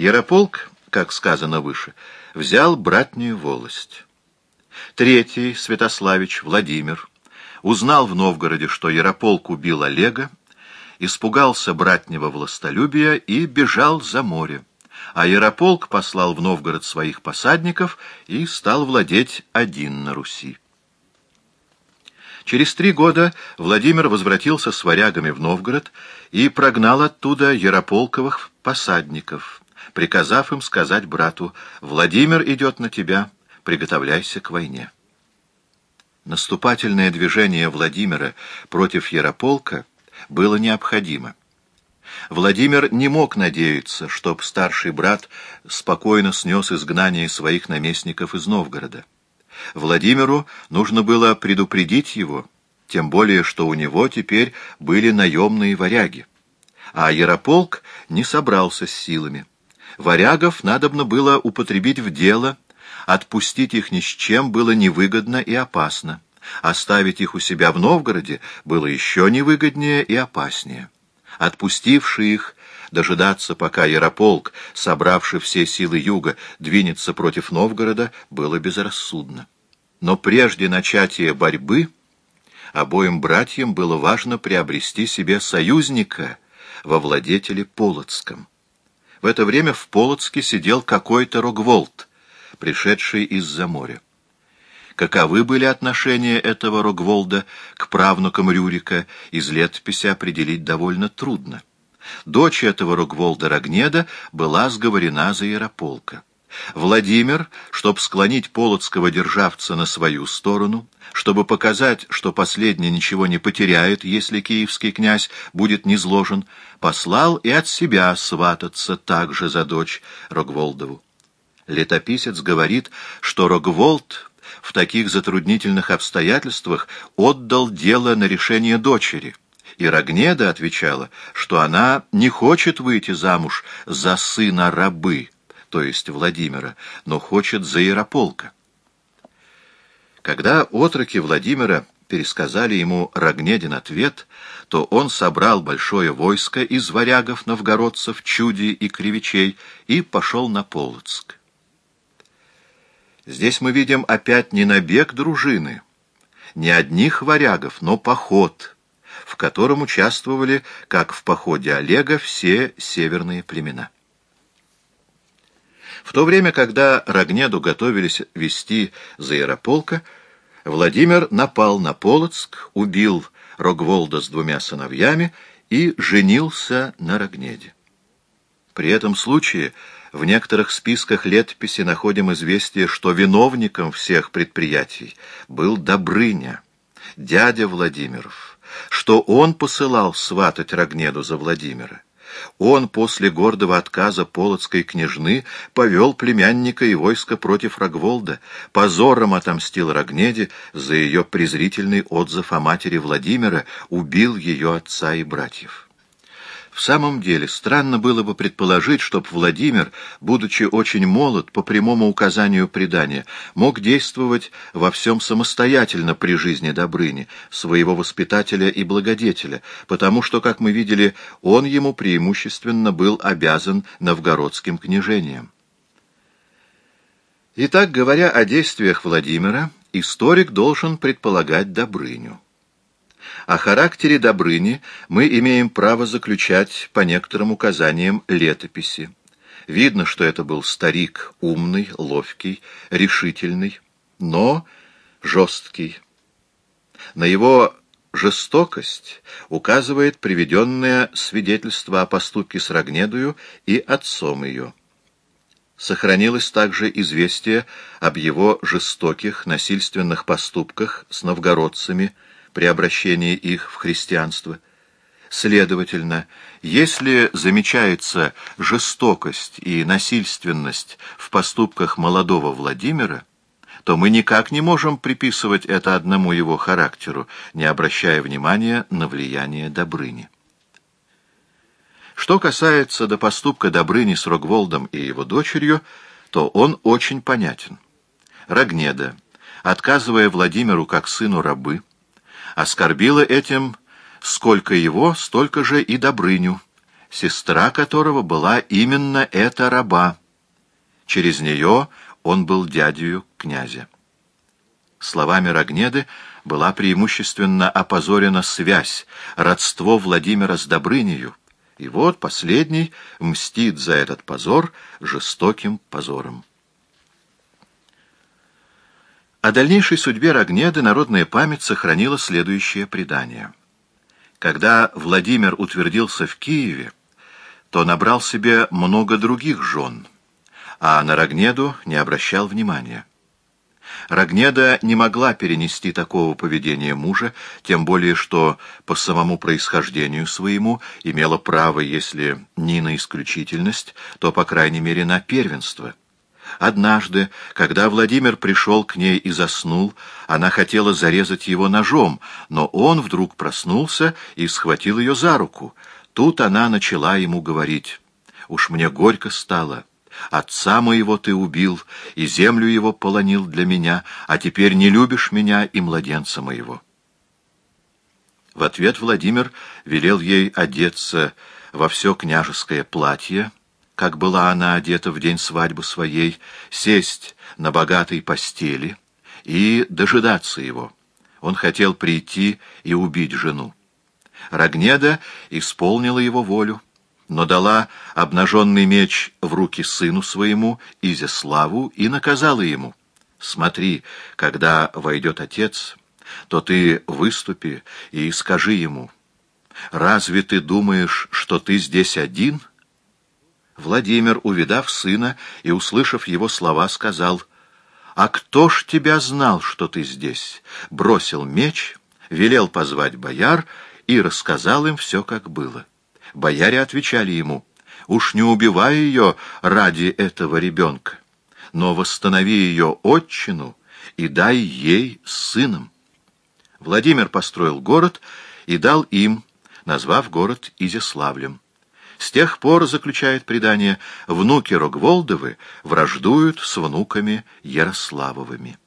Ярополк, как сказано выше, взял братнюю волость. Третий, Святославич, Владимир, узнал в Новгороде, что Ярополк убил Олега, испугался братнего властолюбия и бежал за море. А Ярополк послал в Новгород своих посадников и стал владеть один на Руси. Через три года Владимир возвратился с варягами в Новгород и прогнал оттуда Ярополковых посадников, приказав им сказать брату «Владимир идет на тебя, приготовляйся к войне». Наступательное движение Владимира против Ярополка было необходимо. Владимир не мог надеяться, чтоб старший брат спокойно снес изгнание своих наместников из Новгорода. Владимиру нужно было предупредить его, тем более, что у него теперь были наемные варяги. А Ярополк не собрался с силами. Варягов надобно было употребить в дело, отпустить их ни с чем было невыгодно и опасно. Оставить их у себя в Новгороде было еще невыгоднее и опаснее. Отпустивший их, дожидаться, пока Ярополк, собравший все силы юга, двинется против Новгорода, было безрассудно. Но прежде начатия борьбы обоим братьям было важно приобрести себе союзника во владетеле Полоцком. В это время в Полоцке сидел какой-то Рогволд, пришедший из-за моря. Каковы были отношения этого Рогволда к правнукам Рюрика, из летописи определить довольно трудно. Дочь этого Рогволда Рогнеда была сговорена за Ярополка. Владимир, чтобы склонить полоцкого державца на свою сторону, чтобы показать, что последний ничего не потеряет, если киевский князь будет низложен, послал и от себя свататься также за дочь Рогволдову. Летописец говорит, что Рогволд в таких затруднительных обстоятельствах отдал дело на решение дочери. И Рогнеда отвечала, что она не хочет выйти замуж за сына рабы, то есть Владимира, но хочет за Ярополка. Когда отроки Владимира пересказали ему Рогнедин ответ, то он собрал большое войско из варягов, новгородцев, чуди и кривичей и пошел на Полоцк. Здесь мы видим опять не набег дружины, не одних варягов, но поход, в котором участвовали, как в походе Олега, все северные племена. В то время, когда Рогнеду готовились вести за Ярополка, Владимир напал на Полоцк, убил Рогволда с двумя сыновьями и женился на Рогнеде. При этом случае в некоторых списках летописи находим известие, что виновником всех предприятий был Добрыня, дядя Владимиров, что он посылал сватать Рогнеду за Владимира. Он после гордого отказа полоцкой княжны повел племянника и войско против Рогволда, позором отомстил Рогнеде за ее презрительный отзыв о матери Владимира, убил ее отца и братьев. В самом деле, странно было бы предположить, чтоб Владимир, будучи очень молод, по прямому указанию предания, мог действовать во всем самостоятельно при жизни Добрыни, своего воспитателя и благодетеля, потому что, как мы видели, он ему преимущественно был обязан новгородским княжением. Итак, говоря о действиях Владимира, историк должен предполагать Добрыню. О характере Добрыни мы имеем право заключать по некоторым указаниям летописи. Видно, что это был старик умный, ловкий, решительный, но жесткий. На его жестокость указывает приведенное свидетельство о поступке с Рогнедою и отцом ее. Сохранилось также известие об его жестоких насильственных поступках с новгородцами, при обращении их в христианство. Следовательно, если замечается жестокость и насильственность в поступках молодого Владимира, то мы никак не можем приписывать это одному его характеру, не обращая внимания на влияние Добрыни. Что касается до поступка Добрыни с Рогволдом и его дочерью, то он очень понятен. Рогнеда, отказывая Владимиру как сыну рабы, оскорбила этим сколько его, столько же и Добрыню, сестра которого была именно эта раба. Через нее он был дядью князя. Словами Рогнеды была преимущественно опозорена связь, родство Владимира с Добрынею, и вот последний мстит за этот позор жестоким позором. О дальнейшей судьбе Рогнеды народная память сохранила следующее предание. Когда Владимир утвердился в Киеве, то набрал себе много других жен, а на Рогнеду не обращал внимания. Рогнеда не могла перенести такого поведения мужа, тем более что по самому происхождению своему имела право, если не на исключительность, то, по крайней мере, на первенство. Однажды, когда Владимир пришел к ней и заснул, она хотела зарезать его ножом, но он вдруг проснулся и схватил ее за руку. Тут она начала ему говорить. «Уж мне горько стало». Отца моего ты убил, и землю его полонил для меня, а теперь не любишь меня и младенца моего». В ответ Владимир велел ей одеться во все княжеское платье, как была она одета в день свадьбы своей, сесть на богатой постели и дожидаться его. Он хотел прийти и убить жену. Рогнеда исполнила его волю но дала обнаженный меч в руки сыну своему, Изяславу, и наказала ему, «Смотри, когда войдет отец, то ты выступи и скажи ему, «Разве ты думаешь, что ты здесь один?» Владимир, увидав сына и услышав его слова, сказал, «А кто ж тебя знал, что ты здесь?» Бросил меч, велел позвать бояр и рассказал им все, как было. Бояре отвечали ему, «Уж не убивай ее ради этого ребенка, но восстанови ее отчину и дай ей сыном». Владимир построил город и дал им, назвав город Изяславлем. С тех пор, заключает предание, внуки Рогволдовы враждуют с внуками Ярославовыми.